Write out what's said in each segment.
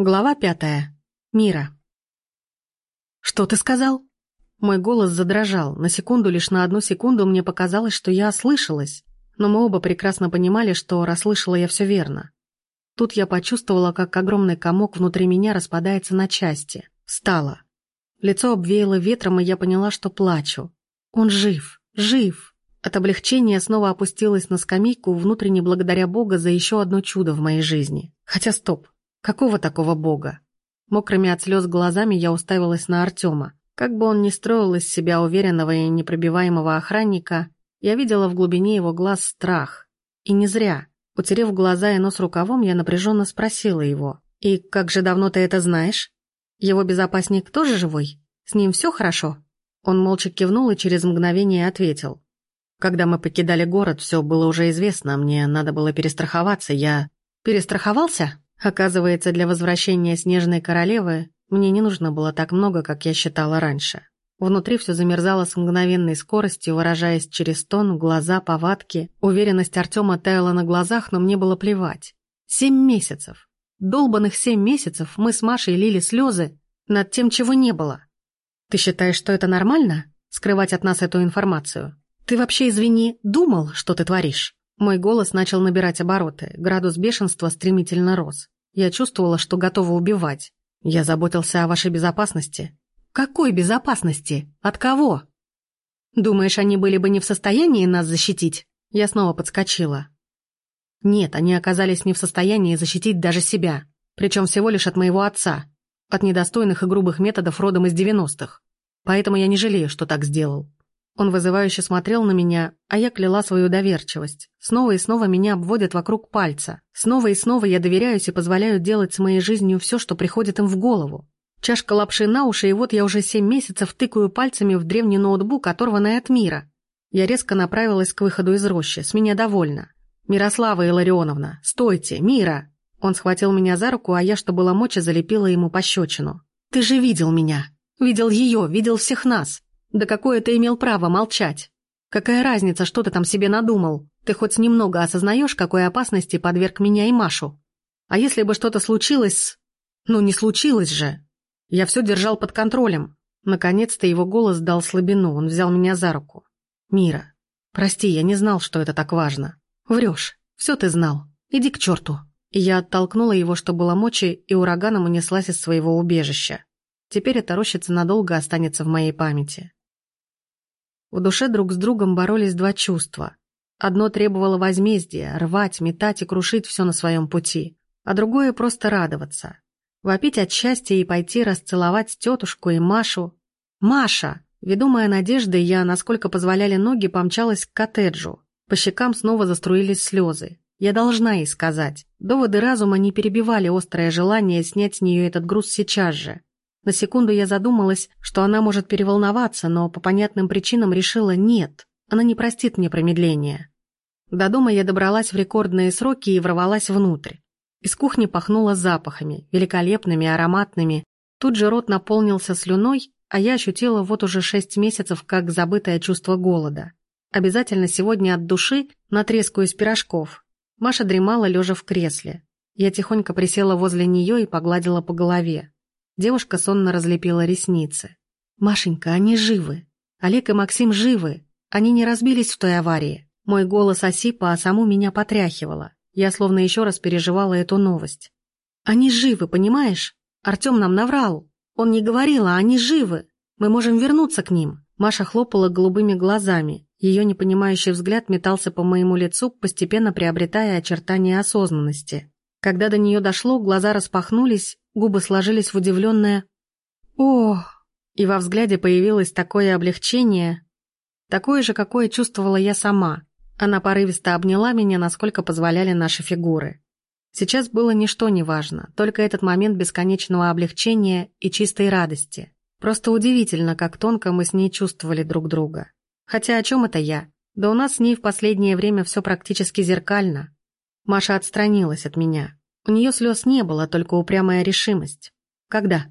Глава пятая. Мира. «Что ты сказал?» Мой голос задрожал. На секунду, лишь на одну секунду мне показалось, что я ослышалась. Но мы оба прекрасно понимали, что расслышала я все верно. Тут я почувствовала, как огромный комок внутри меня распадается на части. Встала. Лицо обвеяло ветром, и я поняла, что плачу. Он жив, жив. От облегчения снова опустилась на скамейку, внутренне благодаря Бога за еще одно чудо в моей жизни. Хотя стоп, Какого такого бога? Мокрыми от слез глазами я уставилась на Артема. Как бы он ни строил из себя уверенного и непробиваемого охранника, я видела в глубине его глаз страх. И не зря. Утерев глаза и нос рукавом, я напряженно спросила его. «И как же давно ты это знаешь? Его безопасник тоже живой? С ним все хорошо?» Он молча кивнул и через мгновение ответил. «Когда мы покидали город, все было уже известно, мне надо было перестраховаться, я...» «Перестраховался?» Оказывается, для возвращения Снежной Королевы мне не нужно было так много, как я считала раньше. Внутри все замерзало с мгновенной скоростью, выражаясь через тон, глаза, повадки. Уверенность Артема таяла на глазах, но мне было плевать. Семь месяцев. Долбанных семь месяцев мы с Машей лили слезы над тем, чего не было. Ты считаешь, что это нормально? Скрывать от нас эту информацию? Ты вообще, извини, думал, что ты творишь? Мой голос начал набирать обороты, градус бешенства стремительно рос. Я чувствовала, что готова убивать. Я заботился о вашей безопасности. Какой безопасности? От кого? Думаешь, они были бы не в состоянии нас защитить? Я снова подскочила. Нет, они оказались не в состоянии защитить даже себя. Причем всего лишь от моего отца. От недостойных и грубых методов родом из девяностых. Поэтому я не жалею, что так сделал. Он вызывающе смотрел на меня, а я кляла свою доверчивость. Снова и снова меня обводят вокруг пальца. Снова и снова я доверяюсь и позволяю делать с моей жизнью все, что приходит им в голову. Чашка лапши на уши, и вот я уже семь месяцев тыкаю пальцами в древний ноутбук, оторванный от мира. Я резко направилась к выходу из рощи, с меня довольна. «Мирослава Илларионовна, стойте, Мира!» Он схватил меня за руку, а я, что было мочи, залепила ему пощечину. «Ты же видел меня! Видел ее, видел всех нас! Да какое ты имел право молчать? Какая разница, что ты там себе надумал? Ты хоть немного осознаешь, какой опасности подверг меня и Машу? А если бы что-то случилось. Ну, не случилось же. Я все держал под контролем. Наконец-то его голос дал слабину, он взял меня за руку. «Мира, прости, я не знал, что это так важно. Врешь, все ты знал. Иди к черту». И я оттолкнула его, что было мочи, и ураганом унеслась из своего убежища. Теперь эта рощица надолго останется в моей памяти. В душе друг с другом боролись два чувства. Одно требовало возмездия, рвать, метать и крушить все на своем пути, а другое просто радоваться. Вопить от счастья и пойти расцеловать тетушку и Машу. «Маша!» Ведомая надеждой, я, насколько позволяли ноги, помчалась к коттеджу. По щекам снова заструились слезы. Я должна ей сказать. Доводы разума не перебивали острое желание снять с нее этот груз сейчас же. На секунду я задумалась, что она может переволноваться, но по понятным причинам решила нет, она не простит мне промедления. До дома я добралась в рекордные сроки и ворвалась внутрь. Из кухни пахнуло запахами, великолепными, ароматными. Тут же рот наполнился слюной, а я ощутила вот уже шесть месяцев как забытое чувство голода. Обязательно сегодня от души натрескаюсь пирожков. Маша дремала, лежа в кресле. Я тихонько присела возле нее и погладила по голове. Девушка сонно разлепила ресницы. «Машенька, они живы. Олег и Максим живы. Они не разбились в той аварии. Мой голос осипа, а саму меня потряхивало. Я словно еще раз переживала эту новость. Они живы, понимаешь? Артем нам наврал. Он не говорил, а они живы. Мы можем вернуться к ним». Маша хлопала голубыми глазами. Ее непонимающий взгляд метался по моему лицу, постепенно приобретая очертания осознанности. Когда до нее дошло, глаза распахнулись, губы сложились в удивленное «О!» И во взгляде появилось такое облегчение, такое же, какое чувствовала я сама. Она порывисто обняла меня, насколько позволяли наши фигуры. Сейчас было ничто не важно, только этот момент бесконечного облегчения и чистой радости. Просто удивительно, как тонко мы с ней чувствовали друг друга. Хотя о чем это я? Да у нас с ней в последнее время все практически зеркально. Маша отстранилась от меня. У нее слез не было, только упрямая решимость. Когда?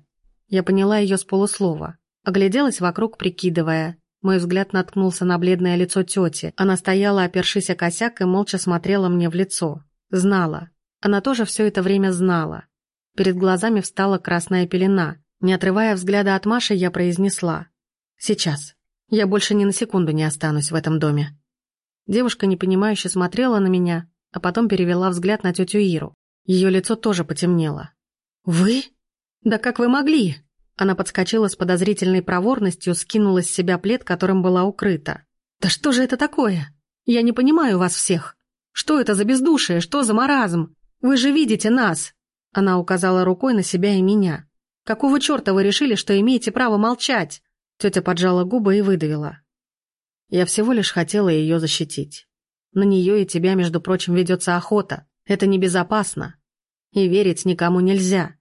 Я поняла ее с полуслова. Огляделась вокруг, прикидывая. Мой взгляд наткнулся на бледное лицо тети. Она стояла, опершись о косяк, и молча смотрела мне в лицо. Знала. Она тоже все это время знала. Перед глазами встала красная пелена. Не отрывая взгляда от Маши, я произнесла. «Сейчас. Я больше ни на секунду не останусь в этом доме». Девушка непонимающе смотрела на меня, а потом перевела взгляд на тетю Иру. Ее лицо тоже потемнело. «Вы? Да как вы могли?» Она подскочила с подозрительной проворностью, скинула с себя плед, которым была укрыта. «Да что же это такое? Я не понимаю вас всех. Что это за бездушие? Что за маразм? Вы же видите нас!» Она указала рукой на себя и меня. «Какого черта вы решили, что имеете право молчать?» Тетя поджала губы и выдавила. «Я всего лишь хотела ее защитить. На нее и тебя, между прочим, ведется охота. Это небезопасно. И верить никому нельзя.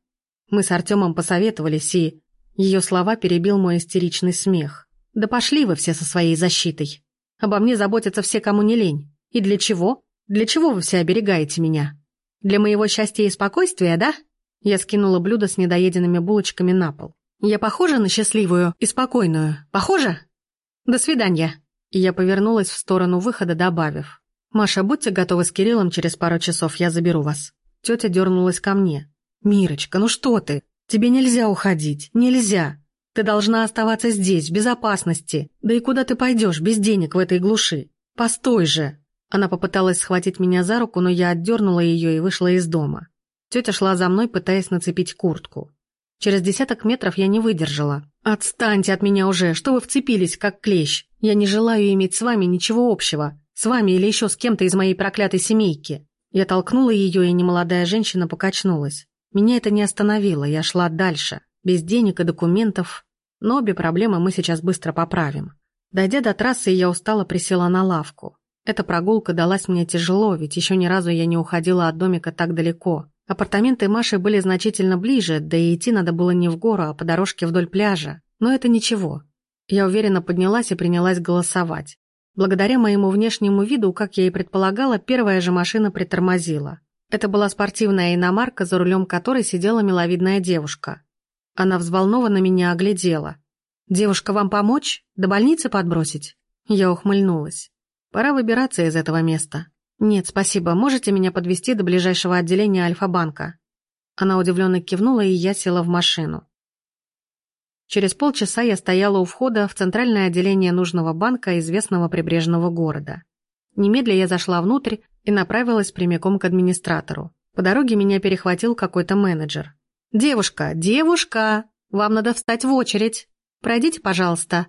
Мы с Артемом посоветовались, и ее слова перебил мой истеричный смех. «Да пошли вы все со своей защитой. Обо мне заботятся все, кому не лень. И для чего? Для чего вы все оберегаете меня? Для моего счастья и спокойствия, да?» Я скинула блюдо с недоеденными булочками на пол. «Я похожа на счастливую и спокойную? Похожа? До свидания!» И я повернулась в сторону выхода, добавив. «Маша, будьте готовы с Кириллом через пару часов, я заберу вас». Тетя дернулась ко мне. «Мирочка, ну что ты? Тебе нельзя уходить, нельзя. Ты должна оставаться здесь, в безопасности. Да и куда ты пойдешь без денег в этой глуши? Постой же!» Она попыталась схватить меня за руку, но я отдернула ее и вышла из дома. Тетя шла за мной, пытаясь нацепить куртку. Через десяток метров я не выдержала. «Отстаньте от меня уже! Что вы вцепились, как клещ? Я не желаю иметь с вами ничего общего. С вами или еще с кем-то из моей проклятой семейки». Я толкнула ее, и немолодая женщина покачнулась. Меня это не остановило, я шла дальше, без денег и документов, но обе проблемы мы сейчас быстро поправим. Дойдя до трассы, я устало присела на лавку. Эта прогулка далась мне тяжело, ведь еще ни разу я не уходила от домика так далеко. Апартаменты Маши были значительно ближе, да и идти надо было не в гору, а по дорожке вдоль пляжа. Но это ничего. Я уверенно поднялась и принялась голосовать. Благодаря моему внешнему виду, как я и предполагала, первая же машина притормозила. Это была спортивная иномарка, за рулем которой сидела миловидная девушка. Она взволнованно меня оглядела. «Девушка, вам помочь? До больницы подбросить?» Я ухмыльнулась. «Пора выбираться из этого места». «Нет, спасибо. Можете меня подвести до ближайшего отделения Альфа-банка?» Она удивленно кивнула, и я села в машину. Через полчаса я стояла у входа в центральное отделение нужного банка известного прибрежного города. Немедля я зашла внутрь и направилась прямиком к администратору. По дороге меня перехватил какой-то менеджер. «Девушка, девушка! Вам надо встать в очередь! Пройдите, пожалуйста!»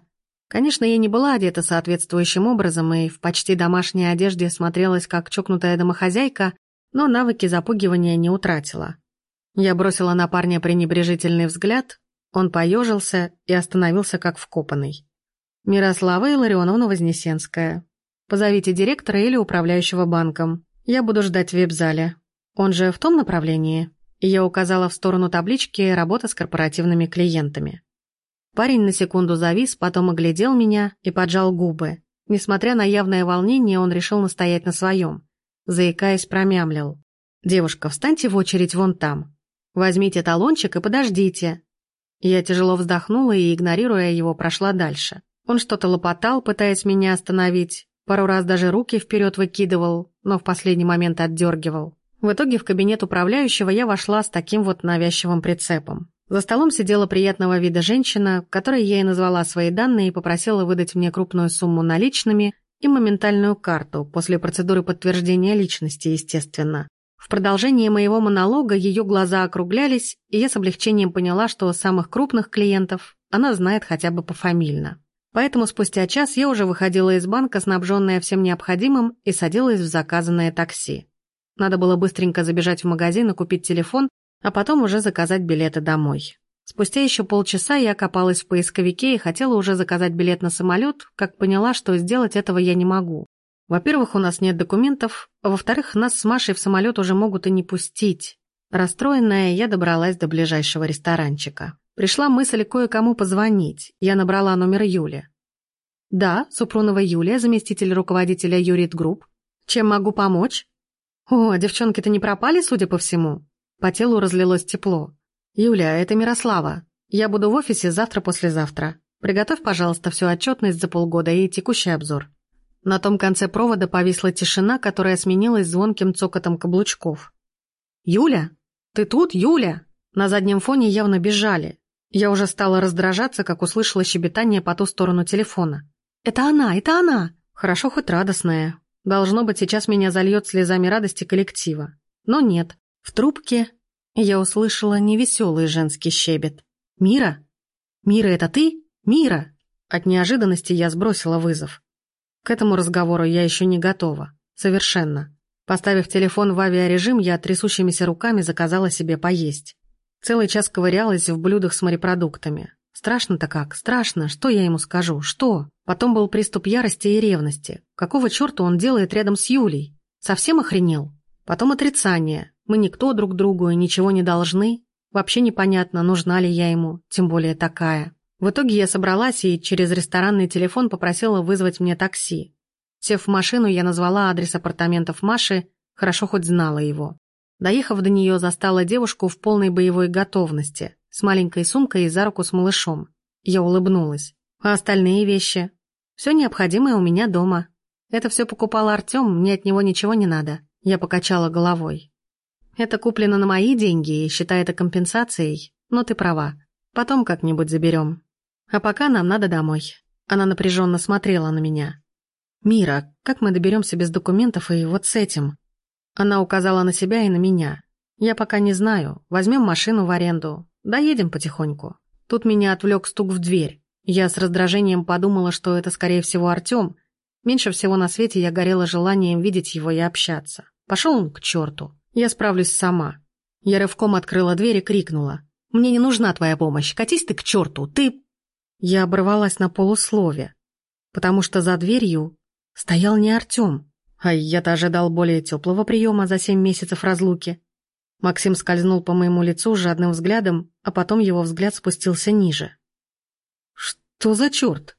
Конечно, я не была одета соответствующим образом и в почти домашней одежде смотрелась как чокнутая домохозяйка, но навыки запугивания не утратила. Я бросила на парня пренебрежительный взгляд, он поежился и остановился как вкопанный. Мирослава Илларионовна Вознесенская, Позовите директора или управляющего банком. Я буду ждать в вип-зале. Он же в том направлении?» Я указала в сторону таблички «Работа с корпоративными клиентами». Парень на секунду завис, потом оглядел меня и поджал губы. Несмотря на явное волнение, он решил настоять на своем. Заикаясь, промямлил. «Девушка, встаньте в очередь вон там. Возьмите талончик и подождите». Я тяжело вздохнула и, игнорируя его, прошла дальше. Он что-то лопотал, пытаясь меня остановить, Пару раз даже руки вперед выкидывал, но в последний момент отдергивал. В итоге в кабинет управляющего я вошла с таким вот навязчивым прицепом. За столом сидела приятного вида женщина, которой я и назвала свои данные и попросила выдать мне крупную сумму наличными и моментальную карту, после процедуры подтверждения личности, естественно. В продолжении моего монолога ее глаза округлялись, и я с облегчением поняла, что самых крупных клиентов она знает хотя бы пофамильно. Поэтому спустя час я уже выходила из банка, снабженная всем необходимым, и садилась в заказанное такси. Надо было быстренько забежать в магазин и купить телефон, а потом уже заказать билеты домой. Спустя еще полчаса я копалась в поисковике и хотела уже заказать билет на самолет, как поняла, что сделать этого я не могу. Во-первых, у нас нет документов, во-вторых, нас с Машей в самолет уже могут и не пустить. Расстроенная, я добралась до ближайшего ресторанчика. Пришла мысль кое-кому позвонить. Я набрала номер Юли. «Да, Супрунова Юлия, заместитель руководителя Юрит Групп. Чем могу помочь?» «О, девчонки-то не пропали, судя по всему?» По телу разлилось тепло. «Юля, это Мирослава. Я буду в офисе завтра-послезавтра. Приготовь, пожалуйста, всю отчетность за полгода и текущий обзор». На том конце провода повисла тишина, которая сменилась звонким цокотом каблучков. «Юля? Ты тут, Юля?» На заднем фоне явно бежали. Я уже стала раздражаться, как услышала щебетание по ту сторону телефона. «Это она! Это она!» Хорошо хоть радостная. Должно быть, сейчас меня зальет слезами радости коллектива. Но нет. В трубке я услышала невеселый женский щебет. «Мира? Мира, это ты? Мира?» От неожиданности я сбросила вызов. К этому разговору я еще не готова. Совершенно. Поставив телефон в авиарежим, я трясущимися руками заказала себе поесть. Целый час ковырялась в блюдах с морепродуктами. Страшно-то как, страшно, что я ему скажу, что? Потом был приступ ярости и ревности. Какого черта он делает рядом с Юлей? Совсем охренел? Потом отрицание. Мы никто друг другу и ничего не должны. Вообще непонятно, нужна ли я ему, тем более такая. В итоге я собралась и через ресторанный телефон попросила вызвать мне такси. Сев в машину, я назвала адрес апартаментов Маши, хорошо хоть знала его. Доехав до нее, застала девушку в полной боевой готовности, с маленькой сумкой и за руку с малышом. Я улыбнулась. А остальные вещи? Все необходимое у меня дома. Это все покупал Артем, мне от него ничего не надо. Я покачала головой. Это куплено на мои деньги и считай это компенсацией, но ты права. Потом как-нибудь заберем. А пока нам надо домой. Она напряженно смотрела на меня. «Мира, как мы доберемся без документов и вот с этим?» Она указала на себя и на меня. «Я пока не знаю. Возьмем машину в аренду. Доедем потихоньку». Тут меня отвлек стук в дверь. Я с раздражением подумала, что это, скорее всего, Артем. Меньше всего на свете я горела желанием видеть его и общаться. Пошел он к черту. Я справлюсь сама. Я рывком открыла дверь и крикнула. «Мне не нужна твоя помощь. Катись ты к черту. Ты...» Я оборвалась на полуслове, потому что за дверью стоял не Артем, а я-то ожидал более теплого приема за семь месяцев разлуки. Максим скользнул по моему лицу жадным взглядом, а потом его взгляд спустился ниже. «Что за черт?»